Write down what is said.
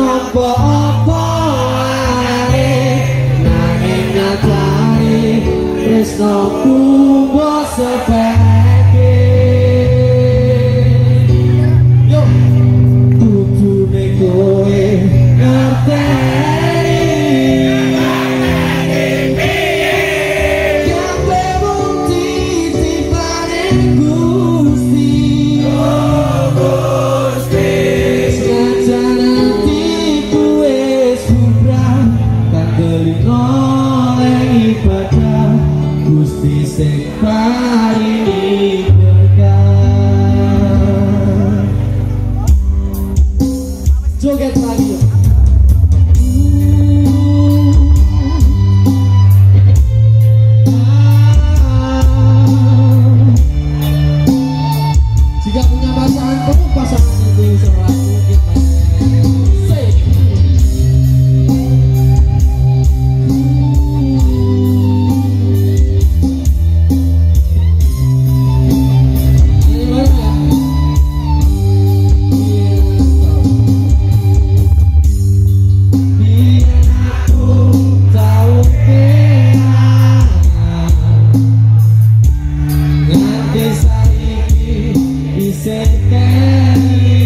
apa-apa wae? Nangin ngatari Resnoku celino le ibadah Gusti sekari berkah Joget lagi Yeah.